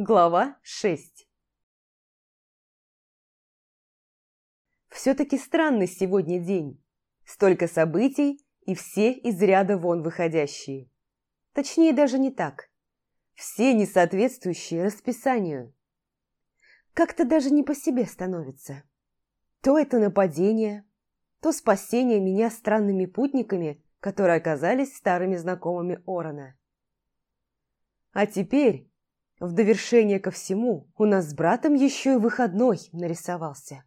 Глава 6 Все-таки странный сегодня день. Столько событий и все из ряда вон выходящие. Точнее, даже не так. Все не соответствующие расписанию. Как-то даже не по себе становится. То это нападение, то спасение меня странными путниками, которые оказались старыми знакомыми Орона. А теперь, в довершение ко всему, у нас с братом еще и выходной нарисовался.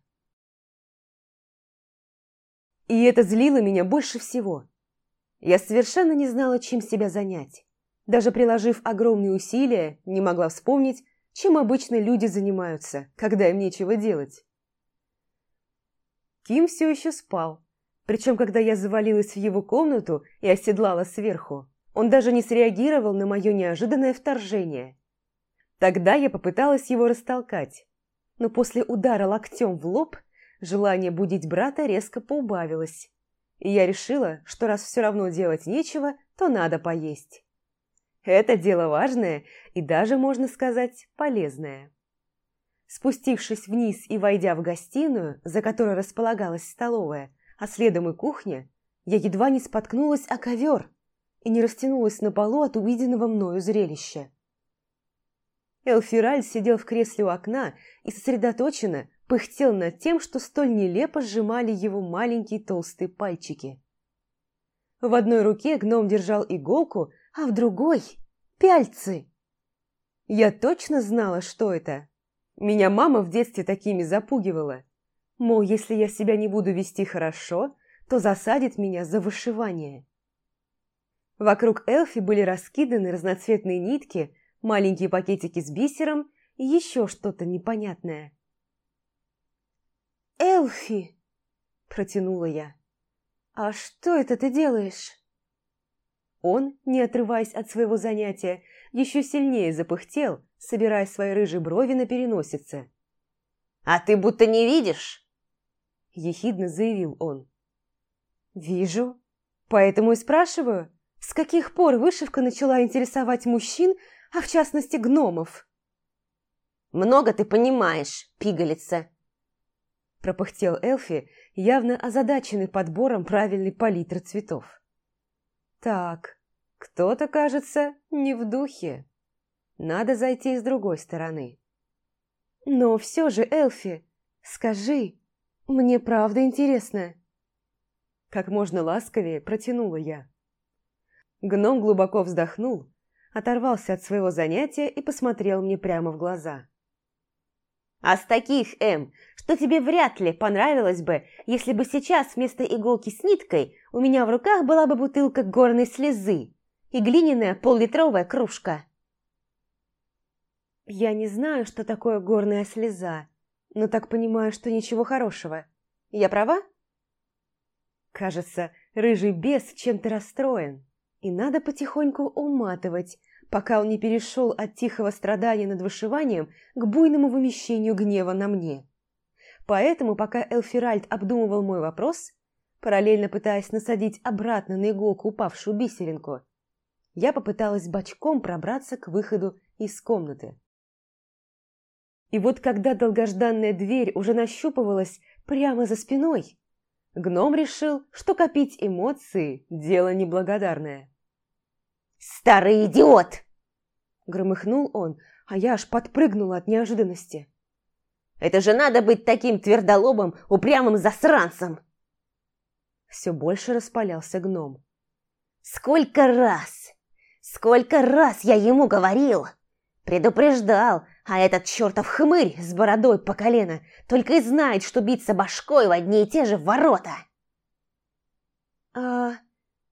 И это злило меня больше всего. Я совершенно не знала, чем себя занять. Даже приложив огромные усилия, не могла вспомнить, чем обычно люди занимаются, когда им нечего делать. Ким все еще спал, причем когда я завалилась в его комнату и оседлала сверху, он даже не среагировал на мое неожиданное вторжение. Тогда я попыталась его растолкать, но после удара локтем в лоб желание будить брата резко поубавилось, и я решила, что раз все равно делать нечего, то надо поесть. Это дело важное и даже, можно сказать, полезное. Спустившись вниз и войдя в гостиную, за которой располагалась столовая, а следом и кухня, я едва не споткнулась о ковер – и не растянулась на полу от увиденного мною зрелища. Элфираль сидел в кресле у окна и сосредоточенно пыхтел над тем, что столь нелепо сжимали его маленькие толстые пальчики. В одной руке гном держал иголку, а в другой – пяльцы. Я точно знала, что это. Меня мама в детстве такими запугивала. Мол, если я себя не буду вести хорошо, то засадит меня за вышивание. Вокруг Элфи были раскиданы разноцветные нитки, маленькие пакетики с бисером и еще что-то непонятное. «Элфи!» – протянула я. «А что это ты делаешь?» Он, не отрываясь от своего занятия, еще сильнее запыхтел, собирая свои рыжие брови на переносице. «А ты будто не видишь?» – ехидно заявил он. «Вижу, поэтому и спрашиваю, с каких пор вышивка начала интересовать мужчин, а в частности гномов? «Много ты понимаешь, пигалица!» Пропыхтел Элфи, явно озадаченный подбором правильной палитры цветов. «Так, кто-то, кажется, не в духе. Надо зайти с другой стороны». «Но все же, Элфи, скажи, мне правда интересно». Как можно ласковее протянула я. Гном глубоко вздохнул, оторвался от своего занятия и посмотрел мне прямо в глаза. «А с таких, Эм, что тебе вряд ли понравилось бы, если бы сейчас вместо иголки с ниткой у меня в руках была бы бутылка горной слезы и глиняная поллитровая кружка». «Я не знаю, что такое горная слеза, но так понимаю, что ничего хорошего. Я права?» Кажется, рыжий бес чем-то расстроен и надо потихоньку уматывать, пока он не перешел от тихого страдания над вышиванием к буйному вымещению гнева на мне. Поэтому, пока Элфиральд обдумывал мой вопрос, параллельно пытаясь насадить обратно на иголку упавшую бисеринку, я попыталась бочком пробраться к выходу из комнаты. И вот когда долгожданная дверь уже нащупывалась прямо за спиной, гном решил, что копить эмоции – дело неблагодарное. «Старый идиот!» Громыхнул он, а я аж подпрыгнула от неожиданности. «Это же надо быть таким твердолобым, упрямым засранцем!» Все больше распалялся гном. «Сколько раз! Сколько раз я ему говорил! Предупреждал, а этот чертов хмырь с бородой по колено только и знает, что биться башкой в одни и те же ворота!» «А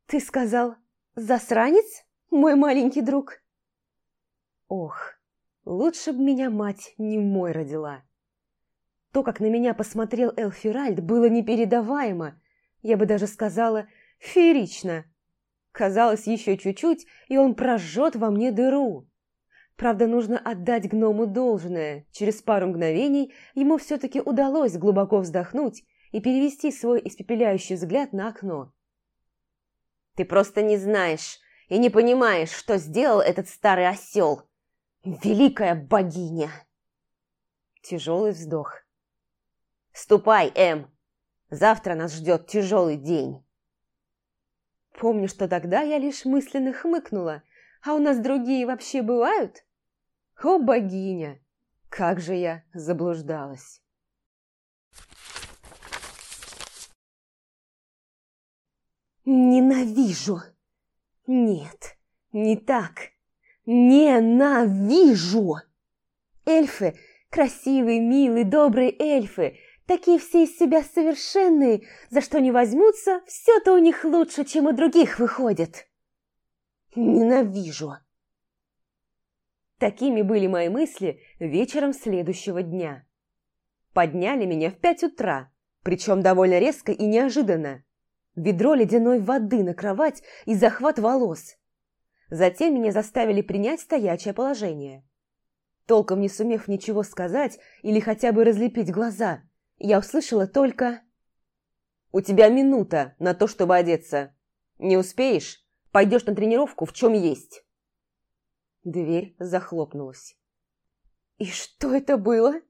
ты сказал, засранец?» Мой маленький друг. Ох, лучше б меня мать не мой родила. То, как на меня посмотрел Элфиральд, было непередаваемо, я бы даже сказала, феерично. Казалось, еще чуть-чуть, и он прожжет во мне дыру. Правда, нужно отдать гному должное. Через пару мгновений ему все-таки удалось глубоко вздохнуть и перевести свой испепеляющий взгляд на окно. «Ты просто не знаешь, и не понимаешь, что сделал этот старый осел. Великая богиня!» Тяжелый вздох. «Ступай, Эм! Завтра нас ждет тяжелый день!» Помню, что тогда я лишь мысленно хмыкнула. А у нас другие вообще бывают? О, богиня! Как же я заблуждалась! Ненавижу! Нет, не так. Ненавижу! Эльфы, красивые, милые, добрые эльфы, такие все из себя совершенные, за что не возьмутся, все-то у них лучше, чем у других выходит. Ненавижу! Такими были мои мысли вечером следующего дня. Подняли меня в пять утра, причем довольно резко и неожиданно. Ведро ледяной воды на кровать и захват волос. Затем меня заставили принять стоячее положение. Толком не сумев ничего сказать или хотя бы разлепить глаза, я услышала только... «У тебя минута на то, чтобы одеться. Не успеешь? Пойдешь на тренировку в чем есть». Дверь захлопнулась. «И что это было?»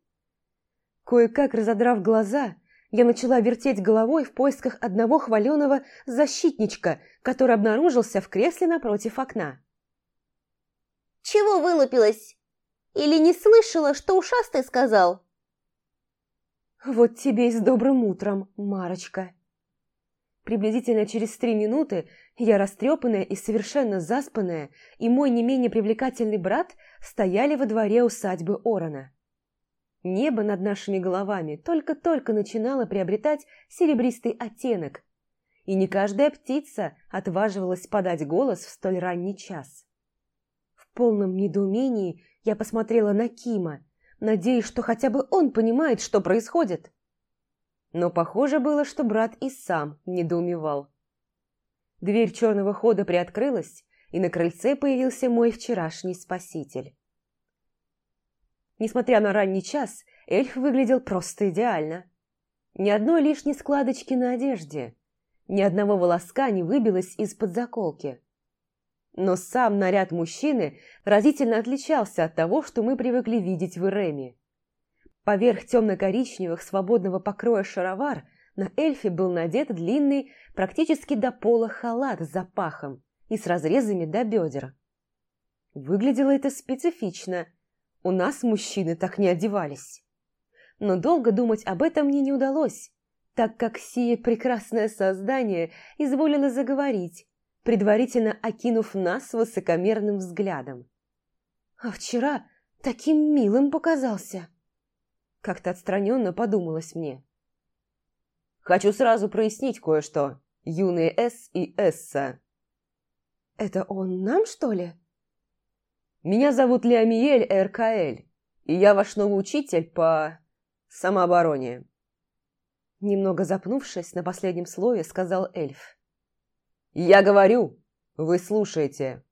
Кое-как разодрав глаза, я начала вертеть головой в поисках одного хваленого защитничка, который обнаружился в кресле напротив окна. «Чего вылупилась? Или не слышала, что ушастый сказал?» «Вот тебе и с добрым утром, Марочка!» Приблизительно через три минуты я, растрепанная и совершенно заспанная, и мой не менее привлекательный брат стояли во дворе усадьбы Орона. Небо над нашими головами только-только начинало приобретать серебристый оттенок, и не каждая птица отваживалась подать голос в столь ранний час. В полном недоумении я посмотрела на Кима, надеясь, что хотя бы он понимает, что происходит. Но похоже было, что брат и сам недоумевал. Дверь черного хода приоткрылась, и на крыльце появился мой вчерашний спаситель. Несмотря на ранний час, эльф выглядел просто идеально. Ни одной лишней складочки на одежде, ни одного волоска не выбилось из-под заколки. Но сам наряд мужчины разительно отличался от того, что мы привыкли видеть в Иреме. Поверх темно-коричневых свободного покроя шаровар на эльфе был надет длинный, практически до пола халат с запахом и с разрезами до бедер. Выглядело это специфично – у нас мужчины так не одевались. Но долго думать об этом мне не удалось, так как сие прекрасное создание изволило заговорить, предварительно окинув нас высокомерным взглядом. А вчера таким милым показался. Как-то отстраненно подумалось мне. Хочу сразу прояснить кое-что, юные С и Эсса. Это он нам, что ли? Меня зовут Леомиель Эркаэль, и я ваш новый учитель по самообороне». Немного запнувшись на последнем слове, сказал эльф. «Я говорю, вы слушаете.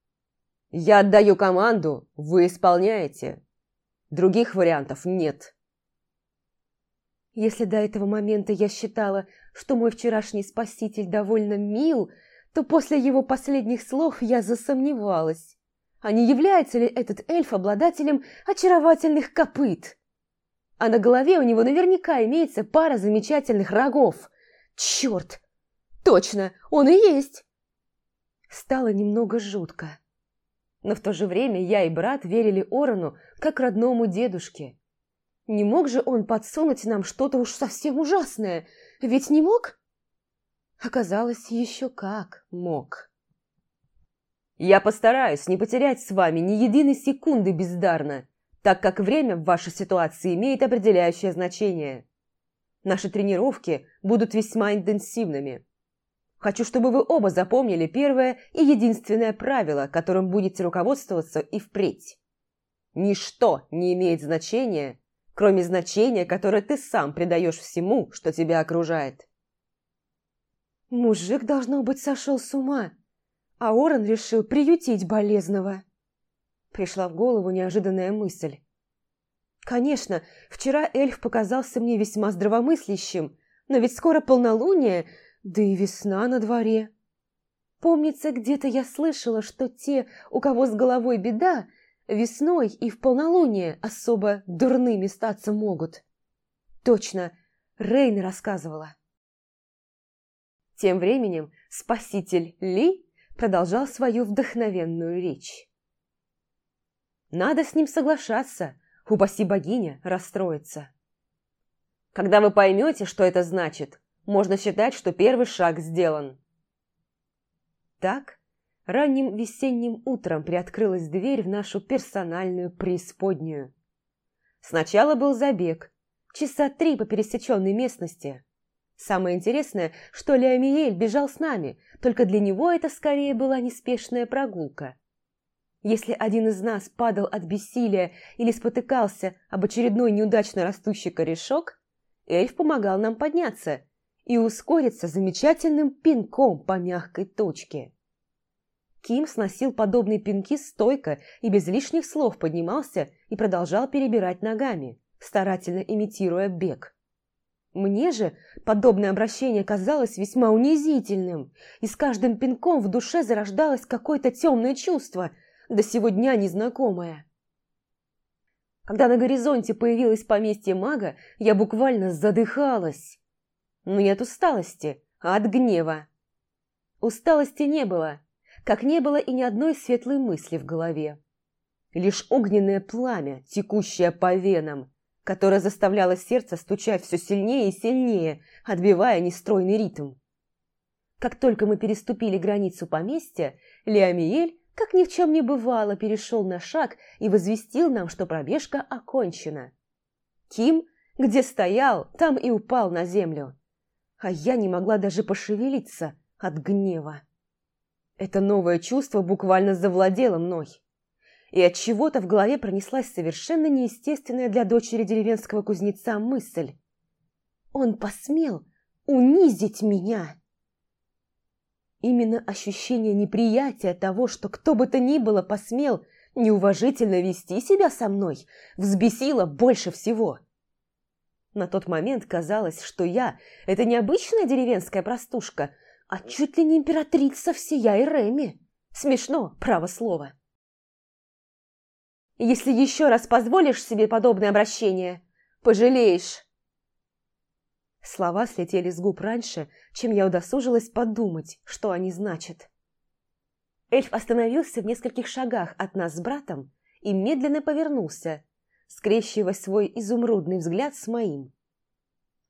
Я отдаю команду, вы исполняете. Других вариантов нет». Если до этого момента я считала, что мой вчерашний спаситель довольно мил, то после его последних слов я засомневалась а не является ли этот эльф обладателем очаровательных копыт. А на голове у него наверняка имеется пара замечательных рогов. Черт! Точно, он и есть! Стало немного жутко. Но в то же время я и брат верили Орону как родному дедушке. Не мог же он подсунуть нам что-то уж совсем ужасное, ведь не мог? Оказалось, еще как мог. Я постараюсь не потерять с вами ни единой секунды бездарно, так как время в вашей ситуации имеет определяющее значение. Наши тренировки будут весьма интенсивными. Хочу, чтобы вы оба запомнили первое и единственное правило, которым будете руководствоваться и впредь. Ничто не имеет значения, кроме значения, которое ты сам придаешь всему, что тебя окружает. Мужик, должно быть, сошел с ума а Орен решил приютить болезного. Пришла в голову неожиданная мысль. Конечно, вчера эльф показался мне весьма здравомыслящим, но ведь скоро полнолуние, да и весна на дворе. Помнится, где-то я слышала, что те, у кого с головой беда, весной и в полнолуние особо дурными статься могут. Точно, Рейн рассказывала. Тем временем спаситель Ли продолжал свою вдохновенную речь. Надо с ним соглашаться, упаси богиня расстроится. Когда вы поймете, что это значит, можно считать, что первый шаг сделан. Так, ранним весенним утром приоткрылась дверь в нашу персональную преисподнюю. Сначала был забег, часа три по пересеченной местности. Самое интересное, что Леомиель бежал с нами, только для него это скорее была неспешная прогулка. Если один из нас падал от бессилия или спотыкался об очередной неудачно растущий корешок, эльф помогал нам подняться и ускориться замечательным пинком по мягкой точке. Ким сносил подобные пинки стойко и без лишних слов поднимался и продолжал перебирать ногами, старательно имитируя бег. Мне же подобное обращение казалось весьма унизительным, и с каждым пинком в душе зарождалось какое-то темное чувство, до сего дня незнакомое. Когда на горизонте появилось поместье мага, я буквально задыхалась. Но не от усталости, а от гнева. Усталости не было, как не было и ни одной светлой мысли в голове. Лишь огненное пламя, текущее по венам, которое заставляло сердце стучать все сильнее и сильнее, отбивая нестройный ритм. Как только мы переступили границу поместья, Леомиель, как ни в чем не бывало, перешел на шаг и возвестил нам, что пробежка окончена. Ким, где стоял, там и упал на землю. А я не могла даже пошевелиться от гнева. Это новое чувство буквально завладело мной. И от чего-то в голове пронеслась совершенно неестественная для дочери деревенского кузнеца мысль. Он посмел унизить меня. Именно ощущение неприятия того, что кто бы то ни было посмел неуважительно вести себя со мной, взбесило больше всего. На тот момент казалось, что я – это необычная деревенская простушка – а чуть ли не императрица всея Иреми. Смешно, право слово. Если еще раз позволишь себе подобное обращение, пожалеешь. Слова слетели с губ раньше, чем я удосужилась подумать, что они значат. Эльф остановился в нескольких шагах от нас с братом и медленно повернулся, скрещивая свой изумрудный взгляд с моим.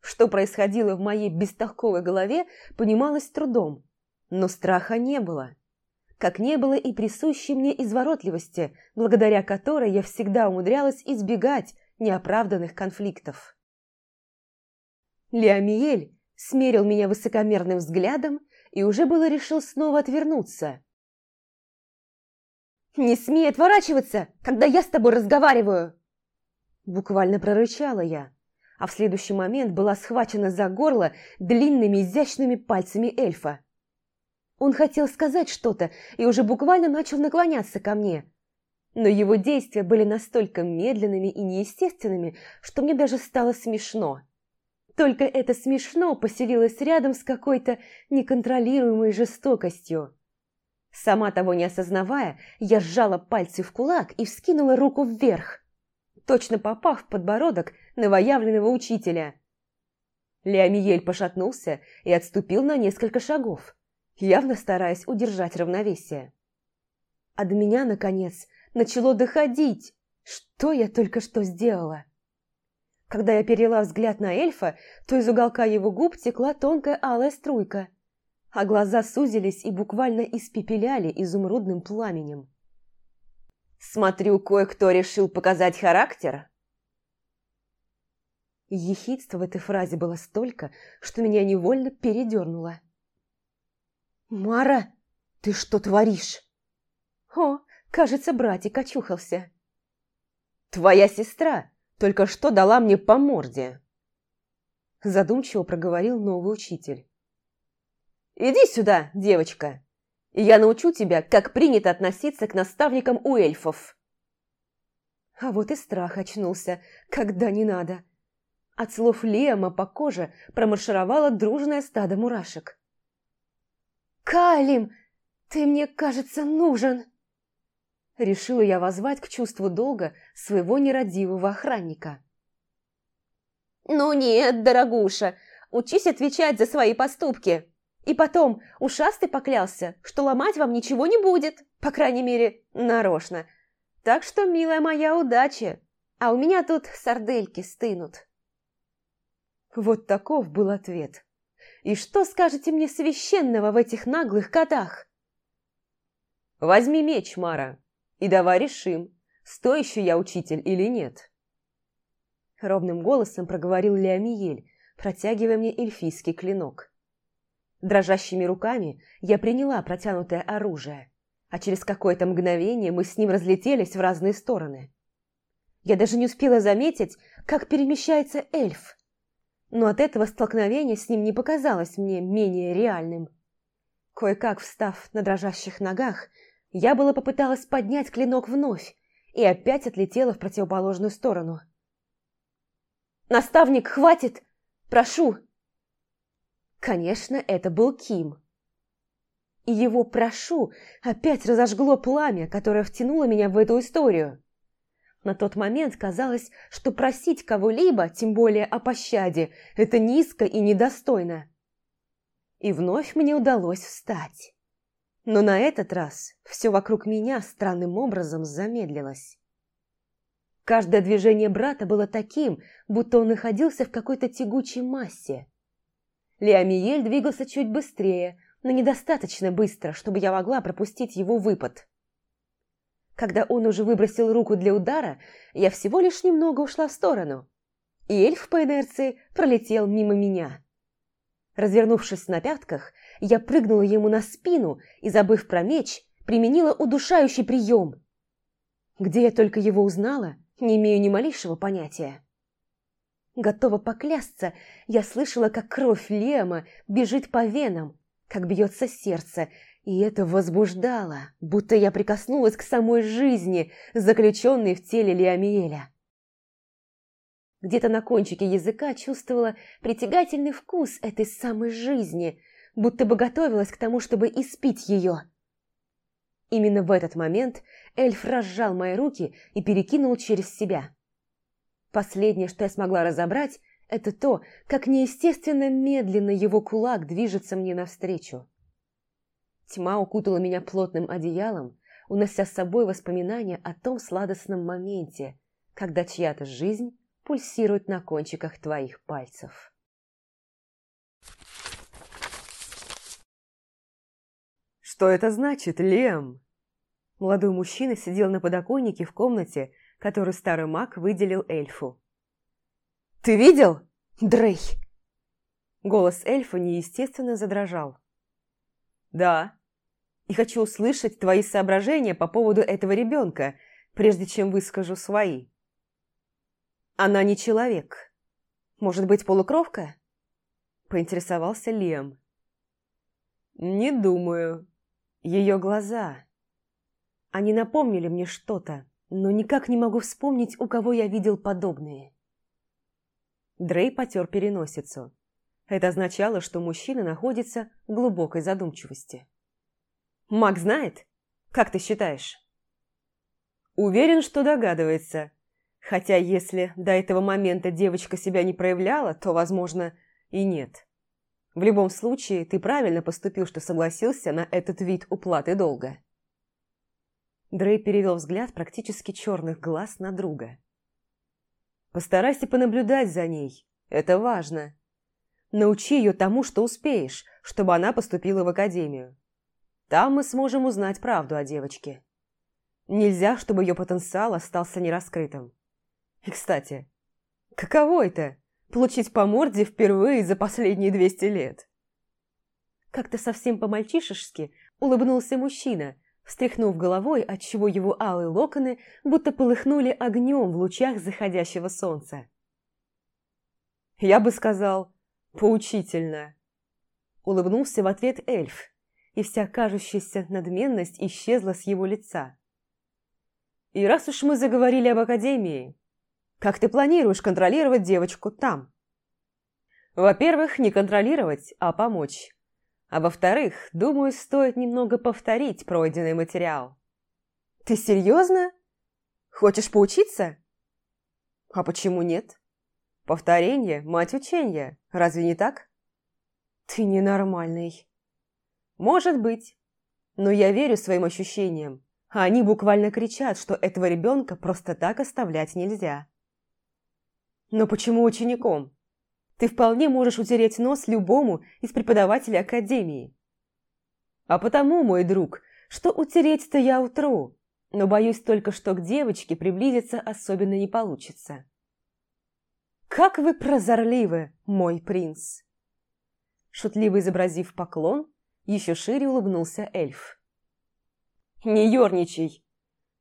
Что происходило в моей бестолковой голове, понималось трудом, но страха не было. Как не было и присущей мне изворотливости, благодаря которой я всегда умудрялась избегать неоправданных конфликтов. Леомиель смерил меня высокомерным взглядом и уже было решил снова отвернуться. «Не смей отворачиваться, когда я с тобой разговариваю!» Буквально прорычала я а в следующий момент была схвачена за горло длинными изящными пальцами эльфа. Он хотел сказать что-то и уже буквально начал наклоняться ко мне. Но его действия были настолько медленными и неестественными, что мне даже стало смешно. Только это смешно поселилось рядом с какой-то неконтролируемой жестокостью. Сама того не осознавая, я сжала пальцы в кулак и вскинула руку вверх, точно попав в подбородок новоявленного учителя. Леомиель пошатнулся и отступил на несколько шагов, явно стараясь удержать равновесие. А до меня, наконец, начало доходить, что я только что сделала. Когда я перела взгляд на эльфа, то из уголка его губ текла тонкая алая струйка, а глаза сузились и буквально испепеляли изумрудным пламенем. «Смотрю, кое-кто решил показать характер», Ехидства в этой фразе было столько, что меня невольно передернуло. «Мара, ты что творишь?» «О, кажется, братик очухался». «Твоя сестра только что дала мне по морде», задумчиво проговорил новый учитель. «Иди сюда, девочка, и я научу тебя, как принято относиться к наставникам у эльфов». А вот и страх очнулся, когда не надо. От слов Лема по коже промаршировало дружное стадо мурашек. «Калим, ты мне, кажется, нужен!» Решила я возвать к чувству долга своего нерадивого охранника. «Ну нет, дорогуша, учись отвечать за свои поступки. И потом, ушастый поклялся, что ломать вам ничего не будет, по крайней мере, нарочно. Так что, милая моя, удачи, а у меня тут сардельки стынут». Вот таков был ответ. И что скажете мне священного в этих наглых котах? Возьми меч, Мара, и давай решим, стоящий я учитель или нет. Ровным голосом проговорил Леомиель, протягивая мне эльфийский клинок. Дрожащими руками я приняла протянутое оружие, а через какое-то мгновение мы с ним разлетелись в разные стороны. Я даже не успела заметить, как перемещается эльф, но от этого столкновения с ним не показалось мне менее реальным. Кое-как встав на дрожащих ногах, я было попыталась поднять клинок вновь и опять отлетела в противоположную сторону. «Наставник, хватит! Прошу!» Конечно, это был Ким. И его «прошу» опять разожгло пламя, которое втянуло меня в эту историю. На тот момент казалось, что просить кого-либо, тем более о пощаде, это низко и недостойно. И вновь мне удалось встать. Но на этот раз все вокруг меня странным образом замедлилось. Каждое движение брата было таким, будто он находился в какой-то тягучей массе. Леомиель двигался чуть быстрее, но недостаточно быстро, чтобы я могла пропустить его выпад. Когда он уже выбросил руку для удара, я всего лишь немного ушла в сторону, и эльф по инерции пролетел мимо меня. Развернувшись на пятках, я прыгнула ему на спину и, забыв про меч, применила удушающий прием. Где я только его узнала, не имею ни малейшего понятия. Готова поклясться, я слышала, как кровь Лема бежит по венам, как бьется сердце, и это возбуждало, будто я прикоснулась к самой жизни, заключенной в теле Леомиэля. Где-то на кончике языка чувствовала притягательный вкус этой самой жизни, будто бы готовилась к тому, чтобы испить ее. Именно в этот момент эльф разжал мои руки и перекинул через себя. Последнее, что я смогла разобрать, это то, как неестественно медленно его кулак движется мне навстречу. Тьма укутала меня плотным одеялом, унося с собой воспоминания о том сладостном моменте, когда чья-то жизнь пульсирует на кончиках твоих пальцев. «Что это значит, Лем?» Молодой мужчина сидел на подоконнике в комнате, которую старый маг выделил эльфу. «Ты видел, Дрей?» Голос эльфа неестественно задрожал. «Да. И хочу услышать твои соображения по поводу этого ребенка, прежде чем выскажу свои». «Она не человек. Может быть, полукровка?» Поинтересовался Лем. «Не думаю. Ее глаза. Они напомнили мне что-то, но никак не могу вспомнить, у кого я видел подобные». Дрей потер переносицу. Это означало, что мужчина находится в глубокой задумчивости. «Маг знает? Как ты считаешь?» «Уверен, что догадывается», Хотя если до этого момента девочка себя не проявляла, то, возможно, и нет. В любом случае, ты правильно поступил, что согласился на этот вид уплаты долга. Дрей перевел взгляд практически черных глаз на друга. Постарайся понаблюдать за ней. Это важно. Научи ее тому, что успеешь, чтобы она поступила в академию. Там мы сможем узнать правду о девочке. Нельзя, чтобы ее потенциал остался нераскрытым. И, кстати, каково это – получить по морде впервые за последние 200 лет? Как-то совсем по-мальчишески улыбнулся мужчина, встряхнув головой, отчего его алые локоны будто полыхнули огнем в лучах заходящего солнца. «Я бы сказал, поучительно!» Улыбнулся в ответ эльф, и вся кажущаяся надменность исчезла с его лица. «И раз уж мы заговорили об Академии, как ты планируешь контролировать девочку там? Во-первых, не контролировать, а помочь. А во-вторых, думаю, стоит немного повторить пройденный материал. Ты серьезно? Хочешь поучиться? А почему нет? Повторение – мать учения, разве не так? Ты ненормальный. Может быть, но я верю своим ощущениям, а они буквально кричат, что этого ребенка просто так оставлять нельзя. Но почему учеником? Ты вполне можешь утереть нос любому из преподавателей академии. А потому, мой друг, что утереть-то я утру, но боюсь только, что к девочке приблизиться особенно не получится. «Как вы прозорливы, мой принц!» Шутливо изобразив поклон, еще шире улыбнулся эльф. «Не ерничай!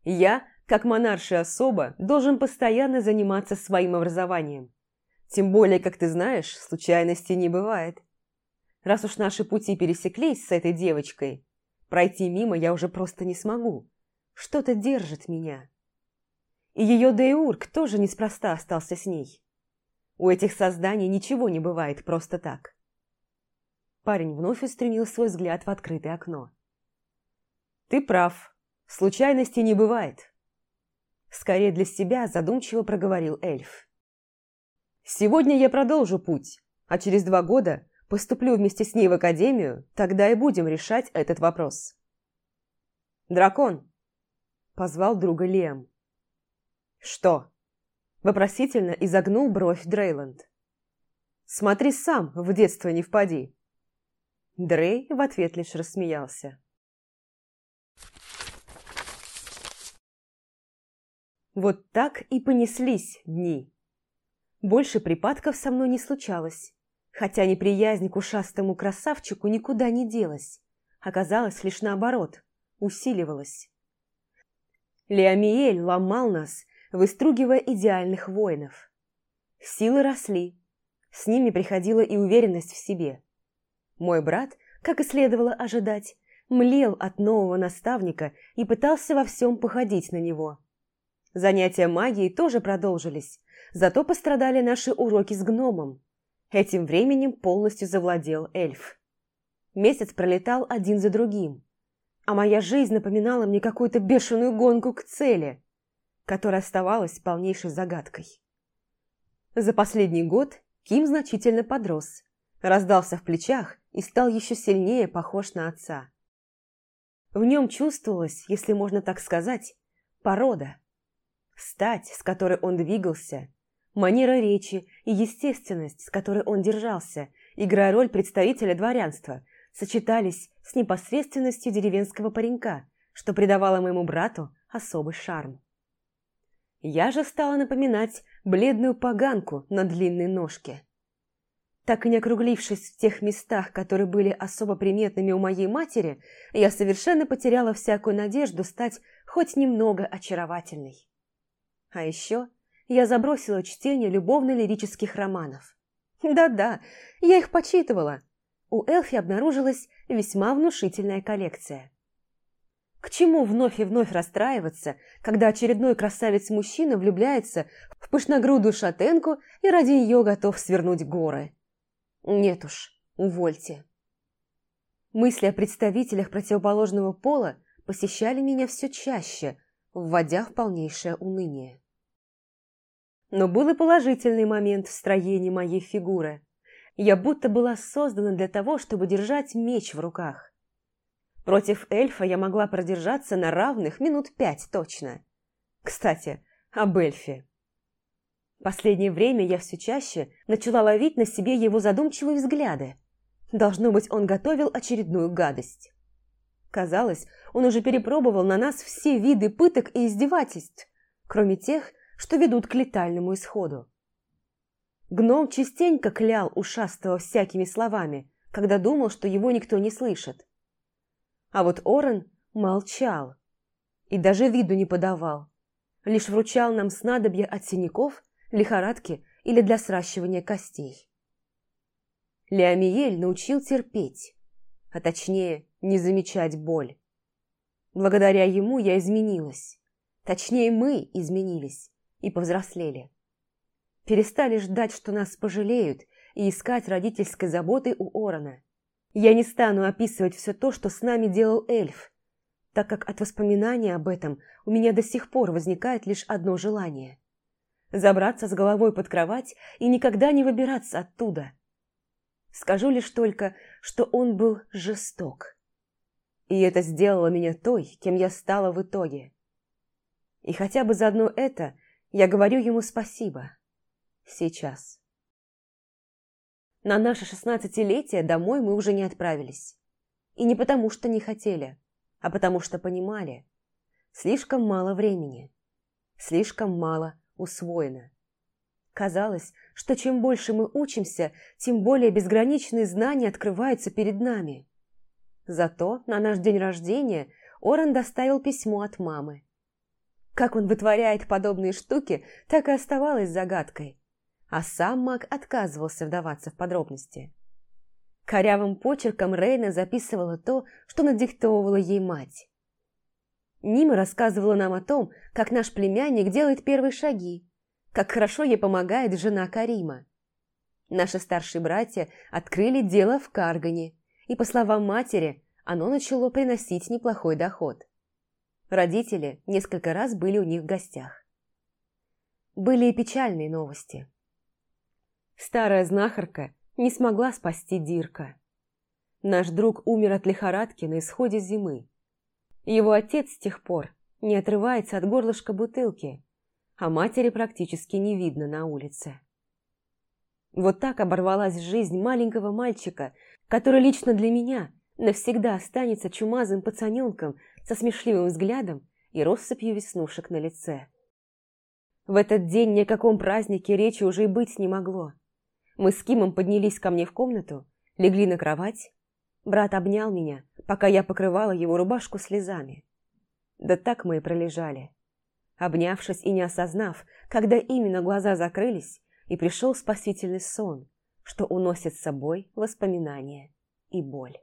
Я, как монаршая особа, должен постоянно заниматься своим образованием. Тем более, как ты знаешь, случайностей не бывает. Раз уж наши пути пересеклись с этой девочкой, пройти мимо я уже просто не смогу. Что-то держит меня. И ее Дейурк тоже неспроста остался с ней. У этих созданий ничего не бывает просто так. Парень вновь устремил свой взгляд в открытое окно. «Ты прав. Случайностей не бывает». Скорее для себя задумчиво проговорил эльф. «Сегодня я продолжу путь, а через два года поступлю вместе с ней в академию, тогда и будем решать этот вопрос». «Дракон!» – позвал друга Лем. «Что?» – вопросительно изогнул бровь Дрейланд. «Смотри сам, в детство не впади». Дрей в ответ лишь рассмеялся. Вот так и понеслись дни. Больше припадков со мной не случалось, хотя неприязнь к ушастому красавчику никуда не делась. Оказалось лишь наоборот, усиливалась. Леомиэль ломал нас, выстругивая идеальных воинов. Силы росли, с ними приходила и уверенность в себе – мой брат, как и следовало ожидать, млел от нового наставника и пытался во всем походить на него. Занятия магией тоже продолжились, зато пострадали наши уроки с гномом. Этим временем полностью завладел эльф. Месяц пролетал один за другим, а моя жизнь напоминала мне какую-то бешеную гонку к цели, которая оставалась полнейшей загадкой. За последний год Ким значительно подрос, раздался в плечах и стал еще сильнее похож на отца. В нем чувствовалась, если можно так сказать, порода. Стать, с которой он двигался, манера речи и естественность, с которой он держался, играя роль представителя дворянства, сочетались с непосредственностью деревенского паренька, что придавало моему брату особый шарм. Я же стала напоминать бледную поганку на длинной ножке. Так и не округлившись в тех местах, которые были особо приметными у моей матери, я совершенно потеряла всякую надежду стать хоть немного очаровательной. А еще я забросила чтение любовно-лирических романов. Да-да, я их почитывала. У Элфи обнаружилась весьма внушительная коллекция. К чему вновь и вновь расстраиваться, когда очередной красавец-мужчина влюбляется в пышногрудую шатенку и ради нее готов свернуть горы? Нет уж, увольте. Мысли о представителях противоположного пола посещали меня все чаще, вводя в полнейшее уныние. Но был и положительный момент в строении моей фигуры. Я будто была создана для того, чтобы держать меч в руках. Против эльфа я могла продержаться на равных минут пять точно. Кстати, об эльфе. Последнее время я все чаще начала ловить на себе его задумчивые взгляды. Должно быть, он готовил очередную гадость. Казалось, он уже перепробовал на нас все виды пыток и издевательств, кроме тех, что ведут к летальному исходу. Гном частенько клял ушастого всякими словами, когда думал, что его никто не слышит. А вот Орен молчал и даже виду не подавал, лишь вручал нам снадобья от синяков лихорадки или для сращивания костей. Леомиель научил терпеть, а точнее не замечать боль. Благодаря ему я изменилась. Точнее, мы изменились и повзрослели. Перестали ждать, что нас пожалеют, и искать родительской заботы у Орона. Я не стану описывать все то, что с нами делал эльф. так как от воспоминания об этом у меня до сих пор возникает лишь одно желание – забраться с головой под кровать и никогда не выбираться оттуда. Скажу лишь только, что он был жесток. И это сделало меня той, кем я стала в итоге. И хотя бы за одно это я говорю ему спасибо. Сейчас. На наше шестнадцатилетие домой мы уже не отправились. И не потому, что не хотели, а потому что понимали. Слишком мало времени. Слишком мало усвоено. Казалось, что чем больше мы учимся, тем более безграничные знания открываются перед нами. Зато на наш день рождения Орен доставил письмо от мамы. Как он вытворяет подобные штуки, так и оставалось загадкой а сам маг отказывался вдаваться в подробности. Корявым почерком Рейна записывала то, что надиктовывала ей мать. Нима рассказывала нам о том, как наш племянник делает первые шаги, как хорошо ей помогает жена Карима. Наши старшие братья открыли дело в Каргане, и, по словам матери, оно начало приносить неплохой доход. Родители несколько раз были у них в гостях. Были и печальные новости. Старая знахарка не смогла спасти Дирка. Наш друг умер от лихорадки на исходе зимы. Его отец с тех пор не отрывается от горлышка бутылки, а матери практически не видно на улице. Вот так оборвалась жизнь маленького мальчика, который лично для меня навсегда останется чумазым пацаненком со смешливым взглядом и россыпью веснушек на лице. В этот день ни о каком празднике речи уже и быть не могло. Мы с Кимом поднялись ко мне в комнату, легли на кровать. Брат обнял меня, пока я покрывала его рубашку слезами. Да так мы и пролежали. Обнявшись и не осознав, когда именно глаза закрылись, и пришел спасительный сон, что уносит с собой воспоминания и боль.